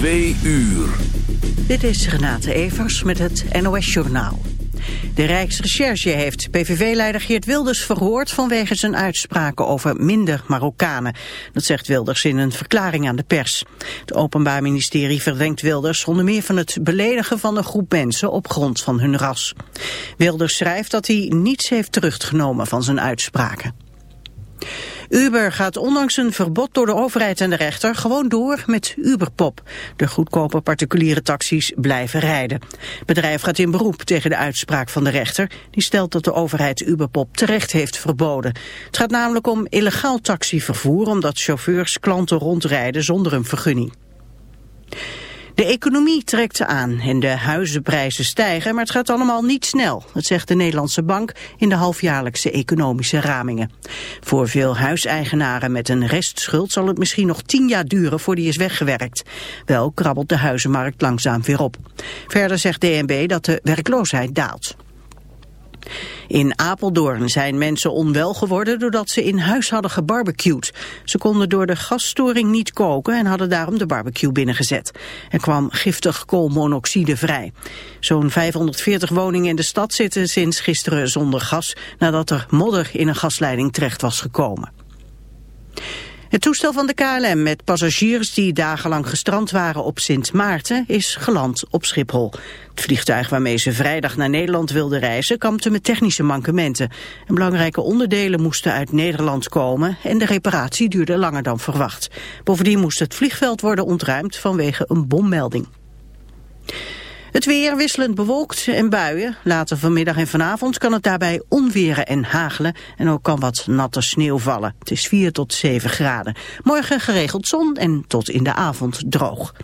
Twee uur. Dit is Renate Evers met het NOS Journaal. De Rijksrecherche heeft PVV-leider Geert Wilders verhoord vanwege zijn uitspraken over minder Marokkanen. Dat zegt Wilders in een verklaring aan de pers. Het Openbaar Ministerie verdenkt Wilders onder meer van het beledigen van een groep mensen op grond van hun ras. Wilders schrijft dat hij niets heeft teruggenomen van zijn uitspraken. Uber gaat ondanks een verbod door de overheid en de rechter gewoon door met Uberpop. De goedkope particuliere taxis blijven rijden. Het bedrijf gaat in beroep tegen de uitspraak van de rechter. Die stelt dat de overheid Uberpop terecht heeft verboden. Het gaat namelijk om illegaal taxivervoer omdat chauffeurs klanten rondrijden zonder een vergunning. De economie trekt aan en de huizenprijzen stijgen, maar het gaat allemaal niet snel. Dat zegt de Nederlandse Bank in de halfjaarlijkse economische ramingen. Voor veel huiseigenaren met een restschuld zal het misschien nog tien jaar duren voor die is weggewerkt. Wel krabbelt de huizenmarkt langzaam weer op. Verder zegt DNB dat de werkloosheid daalt. In Apeldoorn zijn mensen onwel geworden doordat ze in huis hadden gebarbecued. Ze konden door de gasstoring niet koken en hadden daarom de barbecue binnengezet. Er kwam giftig koolmonoxide vrij. Zo'n 540 woningen in de stad zitten sinds gisteren zonder gas nadat er modder in een gasleiding terecht was gekomen. Het toestel van de KLM met passagiers die dagenlang gestrand waren op Sint Maarten is geland op Schiphol. Het vliegtuig waarmee ze vrijdag naar Nederland wilden reizen kampte met technische mankementen. En belangrijke onderdelen moesten uit Nederland komen en de reparatie duurde langer dan verwacht. Bovendien moest het vliegveld worden ontruimd vanwege een bommelding. Het weer wisselend bewolkt en buien. Later vanmiddag en vanavond kan het daarbij onweren en hagelen. En ook kan wat natte sneeuw vallen. Het is 4 tot 7 graden. Morgen geregeld zon en tot in de avond droog.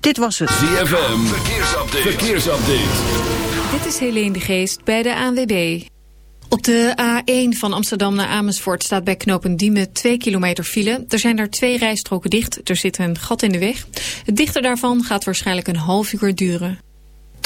Dit was het ZFM. Verkeersupdate. Verkeersupdate. Dit is Helene de Geest bij de ANWB. Op de A1 van Amsterdam naar Amersfoort staat bij knooppunt Diemen 2 kilometer file. Er zijn daar twee rijstroken dicht. Er zit een gat in de weg. Het dichter daarvan gaat waarschijnlijk een half uur duren.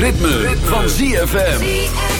Ritme, van ZFM.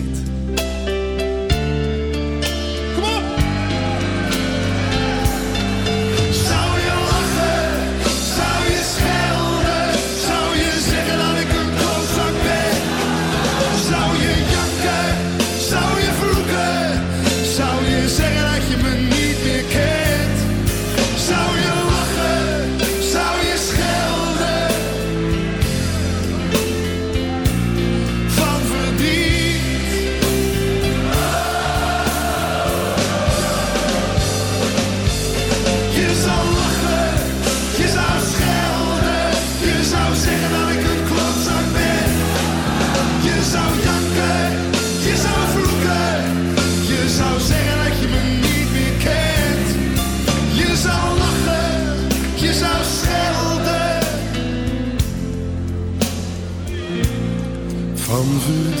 over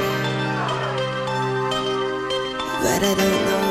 I don't know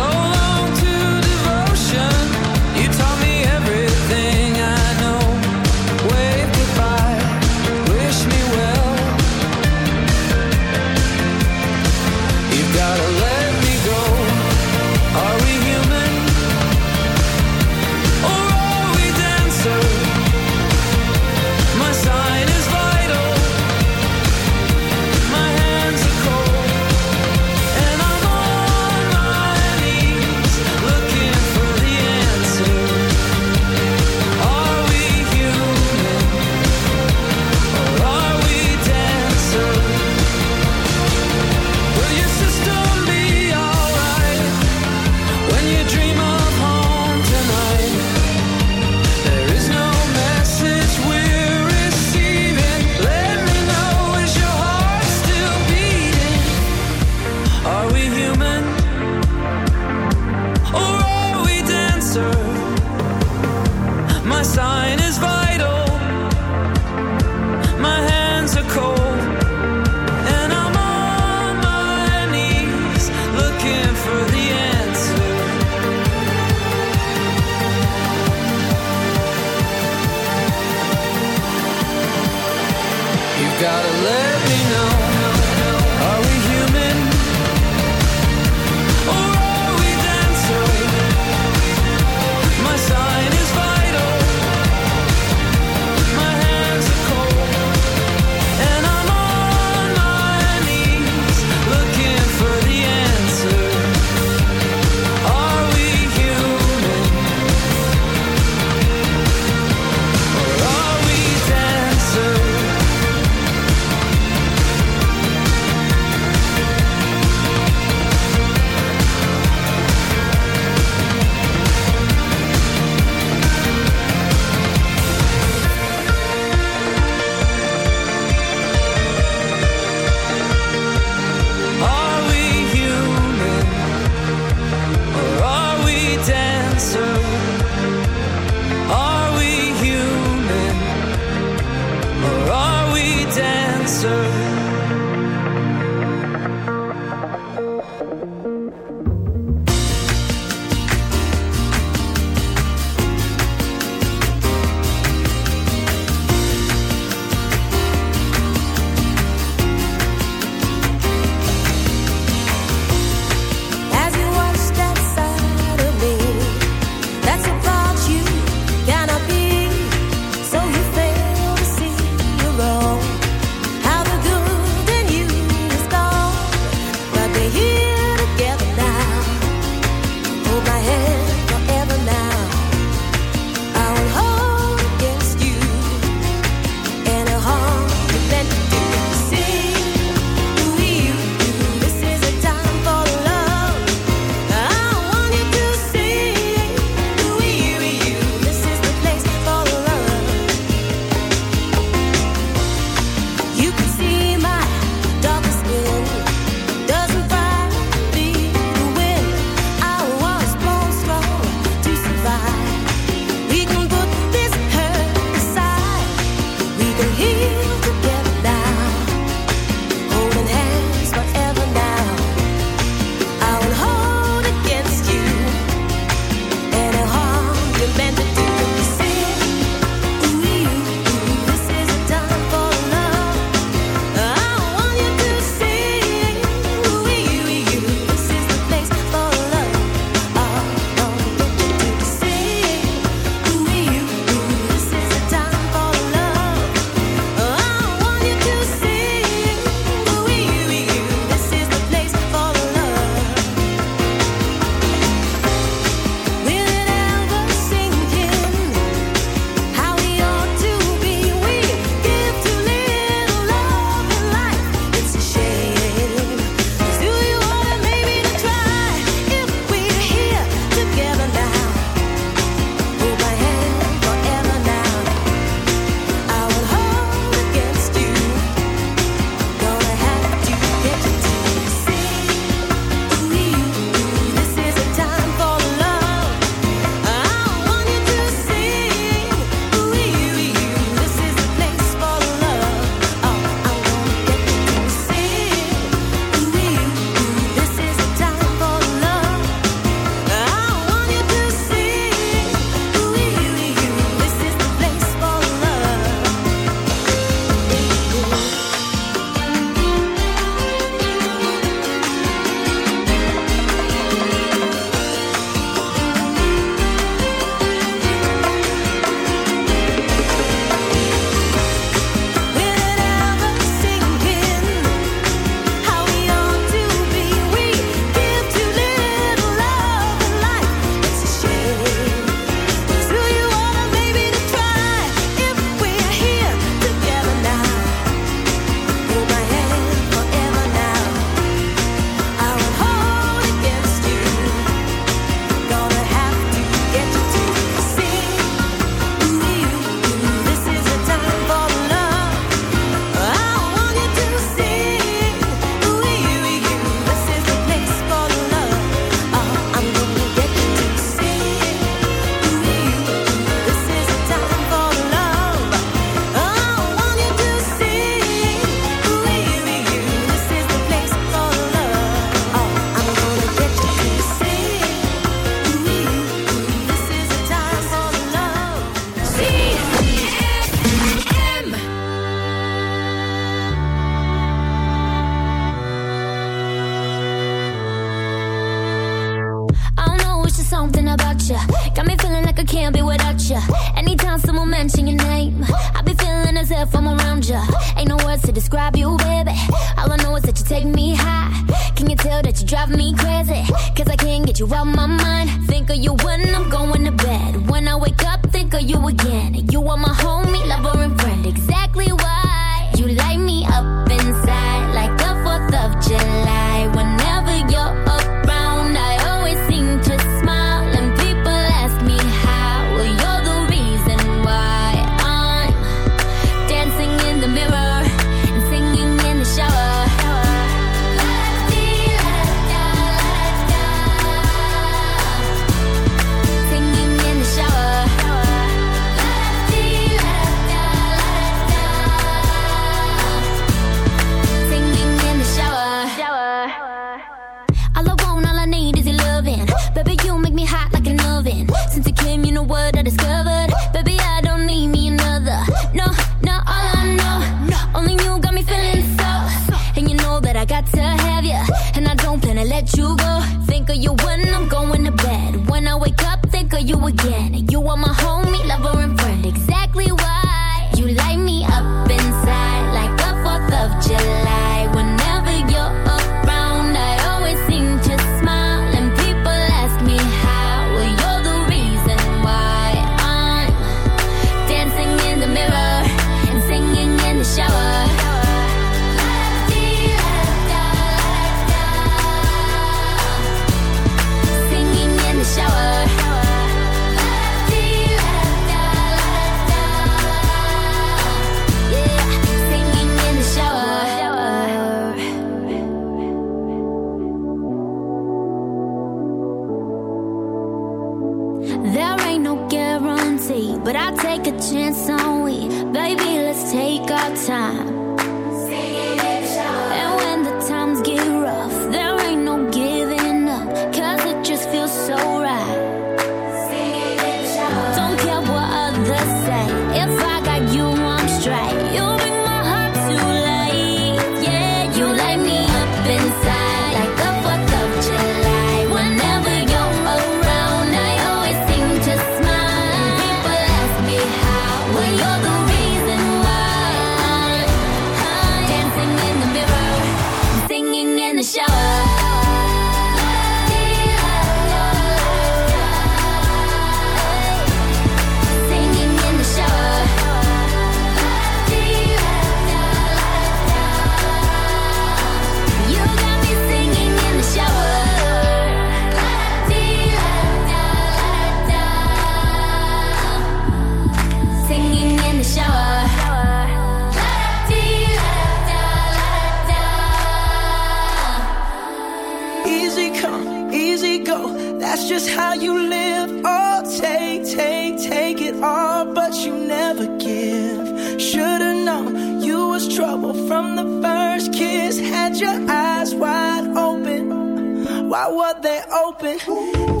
Easy come, easy go. That's just how you live. Oh, take, take, take it all, but you never give. Should've known you was trouble from the first kiss. Had your eyes wide open. Why were they open?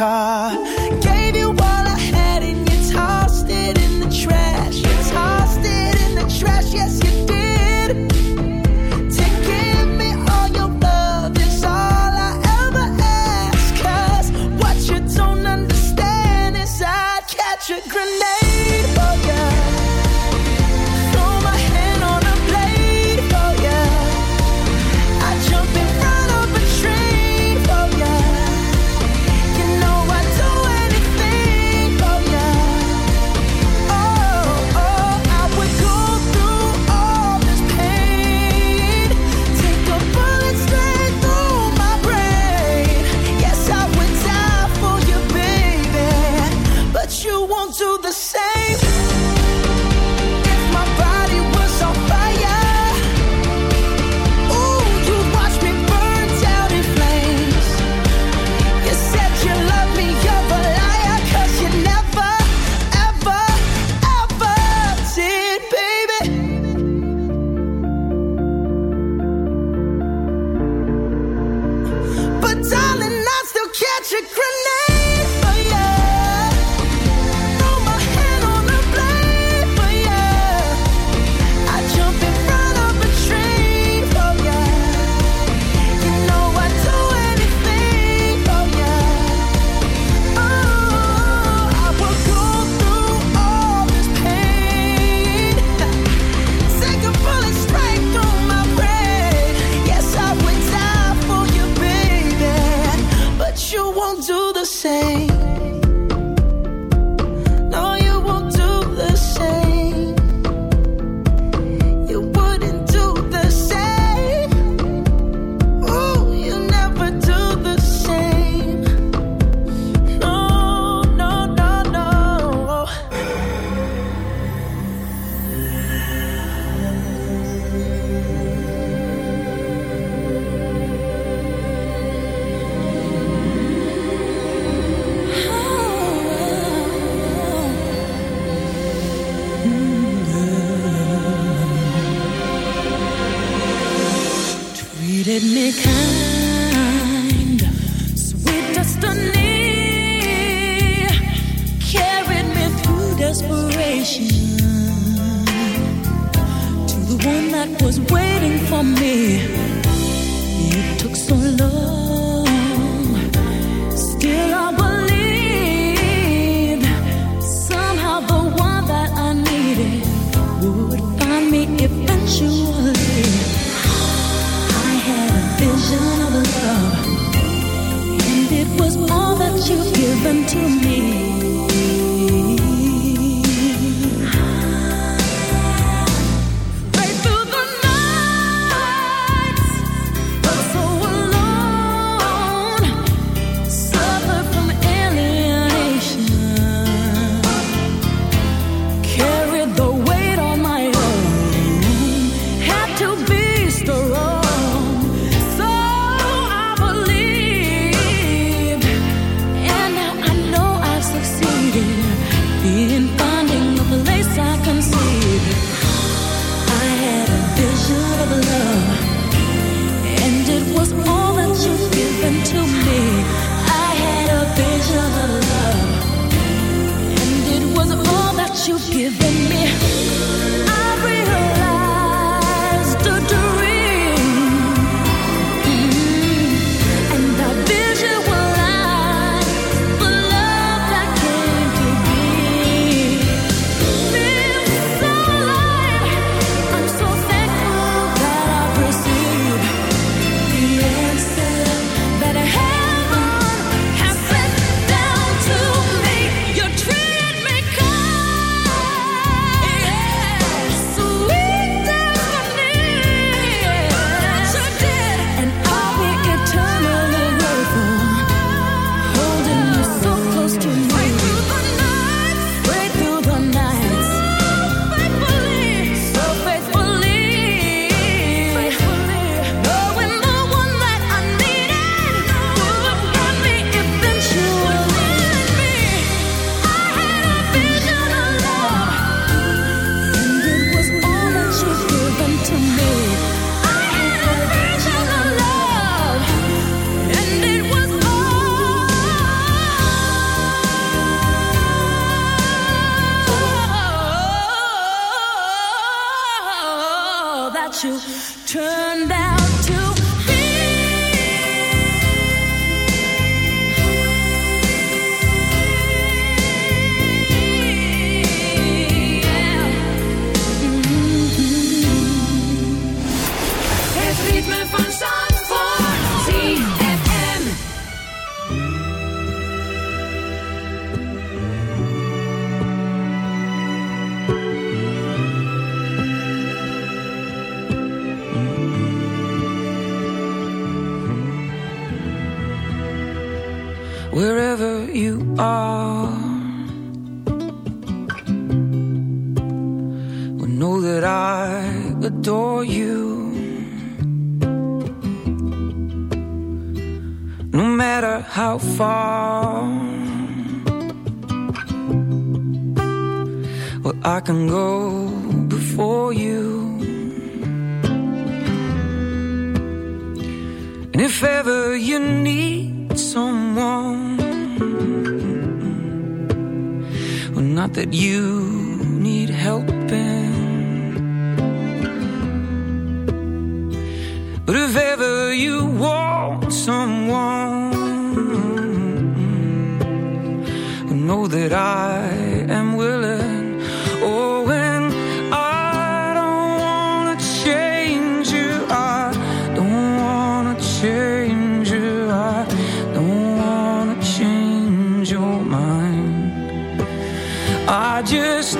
car. Well, I can go before you. And if ever you need someone, well, not that you need helping, but if ever you want someone, know that I am willing I just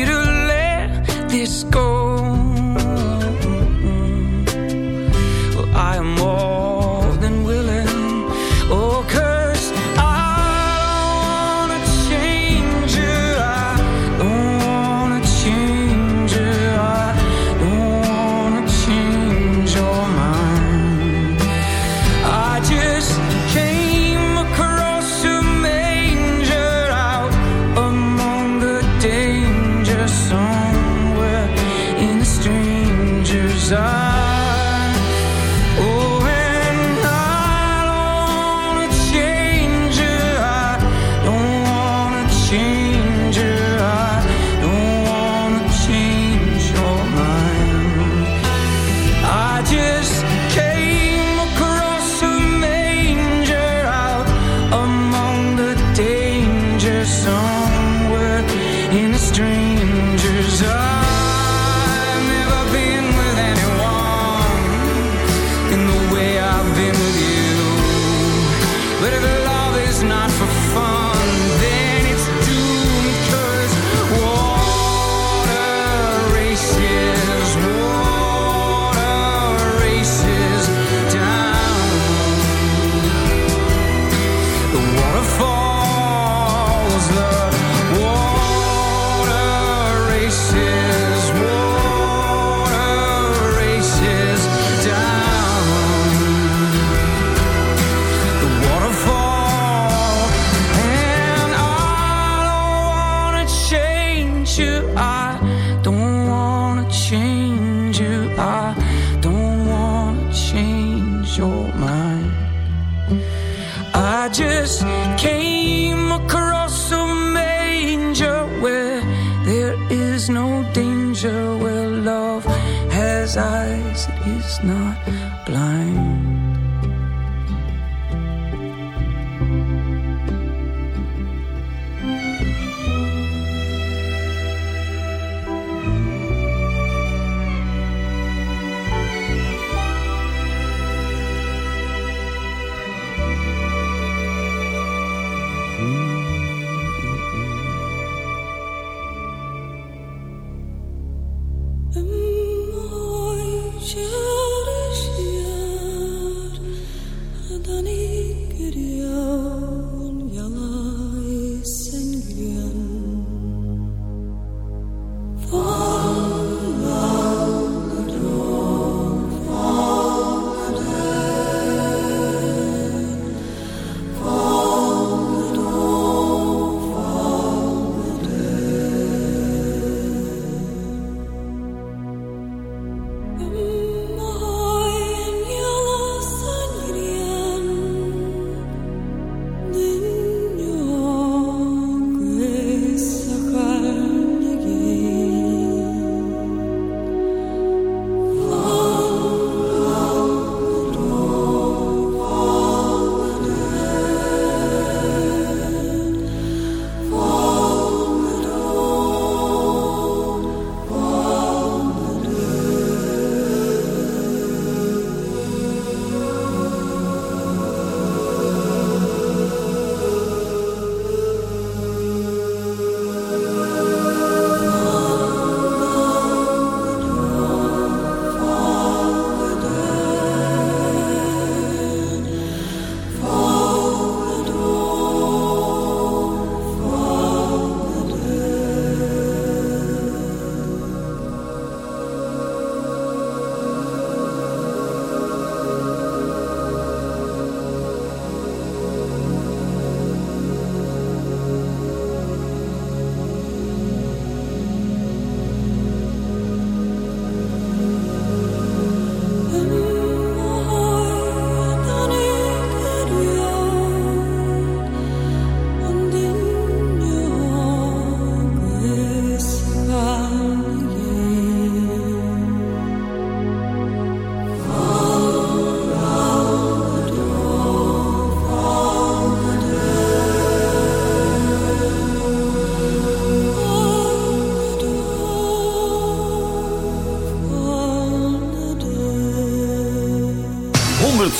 has eyes, it is not blind.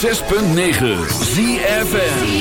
106.9 ZFM.